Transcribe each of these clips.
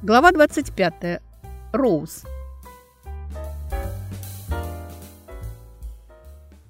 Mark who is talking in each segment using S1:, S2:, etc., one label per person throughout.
S1: Глава 25. Роуз.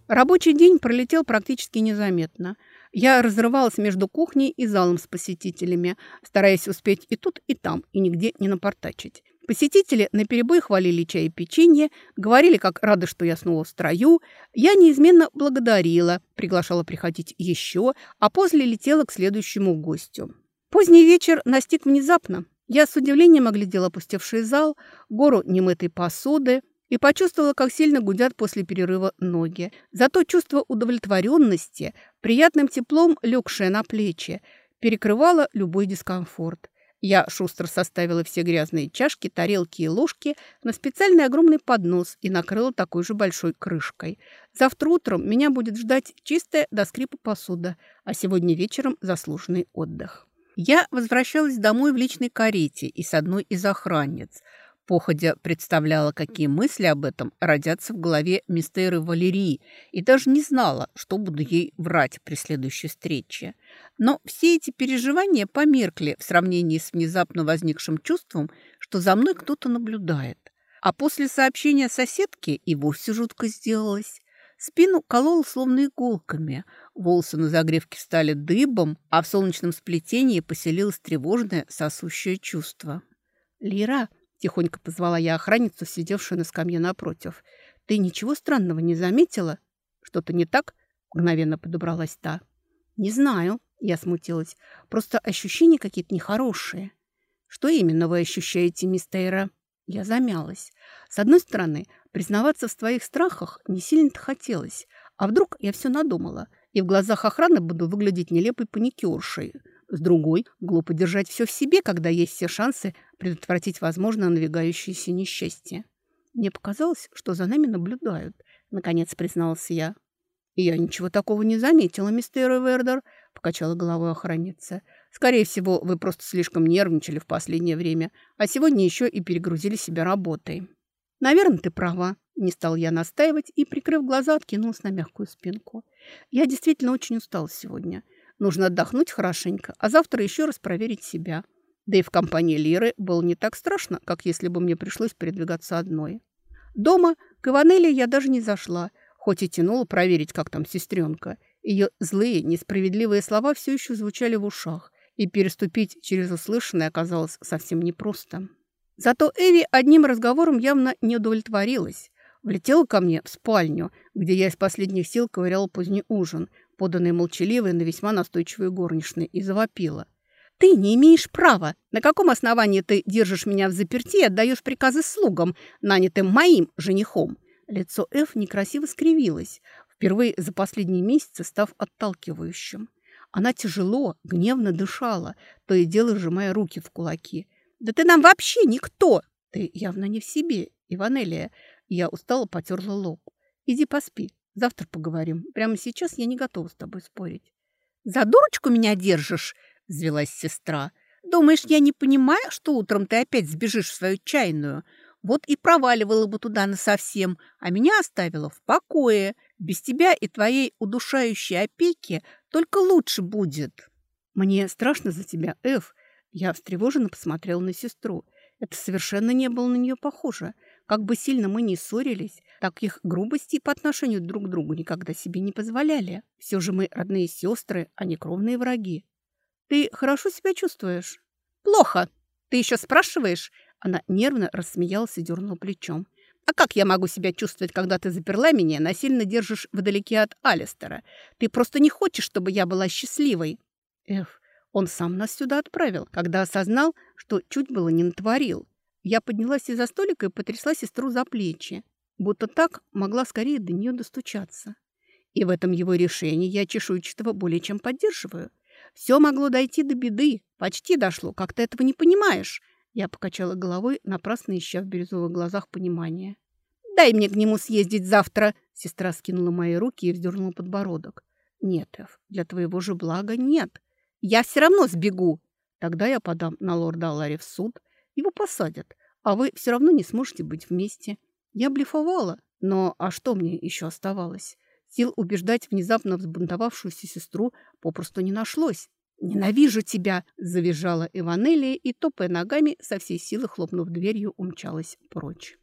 S1: Рабочий день пролетел практически незаметно. Я разрывалась между кухней и залом с посетителями, стараясь успеть и тут, и там, и нигде не напортачить. Посетители наперебой хвалили чай и печенье, говорили, как рады, что я снова в строю. Я неизменно благодарила, приглашала приходить еще, а после летела к следующему гостю. Поздний вечер настиг внезапно. Я с удивлением оглядела опустевший зал, гору немытой посуды, и почувствовала, как сильно гудят после перерыва ноги. Зато чувство удовлетворенности, приятным теплом легшее на плечи, перекрывало любой дискомфорт. Я шустро составила все грязные чашки, тарелки и ложки на специальный огромный поднос и накрыла такой же большой крышкой. Завтра утром меня будет ждать чистая до скрипа посуда, а сегодня вечером заслуженный отдых. Я возвращалась домой в личной карете и с одной из охранниц – Походя представляла, какие мысли об этом родятся в голове мистеры Валерии, и даже не знала, что буду ей врать при следующей встрече. Но все эти переживания померкли в сравнении с внезапно возникшим чувством, что за мной кто-то наблюдает. А после сообщения соседки и вовсе жутко сделалось. Спину колол словно иголками, волосы на загревке стали дыбом, а в солнечном сплетении поселилось тревожное сосущее чувство. «Лира!» Тихонько позвала я охранницу, сидевшую на скамье напротив. «Ты ничего странного не заметила? Что-то не так?» Мгновенно подобралась та. «Не знаю», — я смутилась. «Просто ощущения какие-то нехорошие». «Что именно вы ощущаете, мистера?» Я замялась. С одной стороны, признаваться в своих страхах не сильно-то хотелось. А вдруг я все надумала, и в глазах охраны буду выглядеть нелепой паникершей. С другой, глупо держать все в себе, когда есть все шансы предотвратить возможное надвигающееся несчастье. Мне показалось, что за нами наблюдают, наконец призналась я. «Я ничего такого не заметила, мистер Вердер», — покачала головой охранница. «Скорее всего, вы просто слишком нервничали в последнее время, а сегодня еще и перегрузили себя работой». «Наверное, ты права», — не стал я настаивать и, прикрыв глаза, откинулась на мягкую спинку. «Я действительно очень устала сегодня. Нужно отдохнуть хорошенько, а завтра еще раз проверить себя. Да и в компании Лиры было не так страшно, как если бы мне пришлось передвигаться одной. Дома к Иванелле я даже не зашла, хоть и тянула проверить, как там сестренка. Ее злые, несправедливые слова все еще звучали в ушах, и переступить через услышанное оказалось совсем непросто. Зато Эви одним разговором явно не удовлетворилась. Влетела ко мне в спальню, где я из последних сил ковыряла поздний ужин, поданный молчаливой, но весьма настойчивой горничной, и завопила. «Ты не имеешь права! На каком основании ты держишь меня в заперти и отдаешь приказы слугам, нанятым моим женихом?» Лицо Эф некрасиво скривилось, впервые за последние месяцы став отталкивающим. Она тяжело, гневно дышала, то и дело сжимая руки в кулаки. «Да ты нам вообще никто!» «Ты явно не в себе, Иванелия!» Я устало потерла лоб. «Иди поспи, Завтра поговорим. Прямо сейчас я не готова с тобой спорить. «За дурочку меня держишь?» – взвелась сестра. «Думаешь, я не понимаю, что утром ты опять сбежишь в свою чайную? Вот и проваливала бы туда насовсем, а меня оставила в покое. Без тебя и твоей удушающей опеки только лучше будет». «Мне страшно за тебя, Эв». Я встревоженно посмотрела на сестру. Это совершенно не было на нее похоже. Как бы сильно мы ни ссорились, таких грубостей по отношению друг к другу никогда себе не позволяли. Все же мы родные сестры, а не кровные враги. Ты хорошо себя чувствуешь? Плохо. Ты еще спрашиваешь? Она нервно рассмеялась и дернула плечом. А как я могу себя чувствовать, когда ты заперла меня, насильно держишь вдалеке от Алистера? Ты просто не хочешь, чтобы я была счастливой. Эф, он сам нас сюда отправил, когда осознал, что чуть было не натворил. Я поднялась из-за столика и потрясла сестру за плечи, будто так могла скорее до нее достучаться. И в этом его решении я чешуйчатого более чем поддерживаю. Все могло дойти до беды, почти дошло, как ты этого не понимаешь. Я покачала головой, напрасно ища в бирюзовых глазах понимания. «Дай мне к нему съездить завтра!» Сестра скинула мои руки и вздернула подбородок. «Нет, Эв, для твоего же блага нет. Я все равно сбегу!» Тогда я подам на лорда Алари в суд, его посадят, а вы все равно не сможете быть вместе. Я блефовала, но а что мне еще оставалось? Сил убеждать внезапно взбунтовавшуюся сестру попросту не нашлось. «Ненавижу тебя!» – завизжала Иванелия и, топая ногами, со всей силы хлопнув дверью, умчалась прочь.